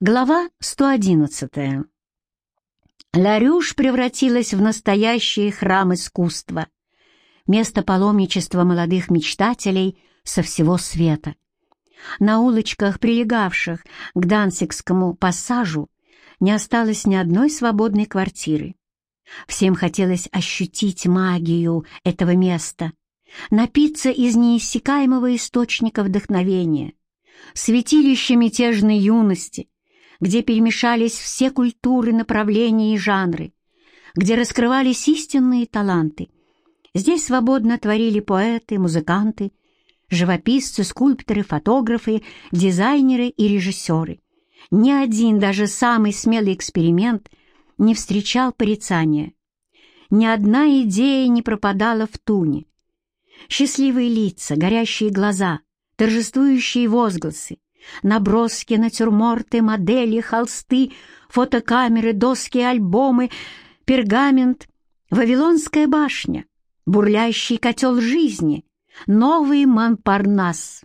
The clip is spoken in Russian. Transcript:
Глава 111. Ларюш превратилась в настоящий храм искусства, место паломничества молодых мечтателей со всего света. На улочках, прилегавших к Дансикскому пассажу, не осталось ни одной свободной квартиры. Всем хотелось ощутить магию этого места, напиться из неиссякаемого источника вдохновения, святилища мятежной юности — где перемешались все культуры, направления и жанры, где раскрывались истинные таланты. Здесь свободно творили поэты, музыканты, живописцы, скульпторы, фотографы, дизайнеры и режиссеры. Ни один, даже самый смелый эксперимент не встречал порицания. Ни одна идея не пропадала в туне. Счастливые лица, горящие глаза, торжествующие возгласы, Наброски, натюрморты, модели, холсты, фотокамеры, доски, альбомы, пергамент, Вавилонская башня, бурлящий котел жизни, новый Монпарнас.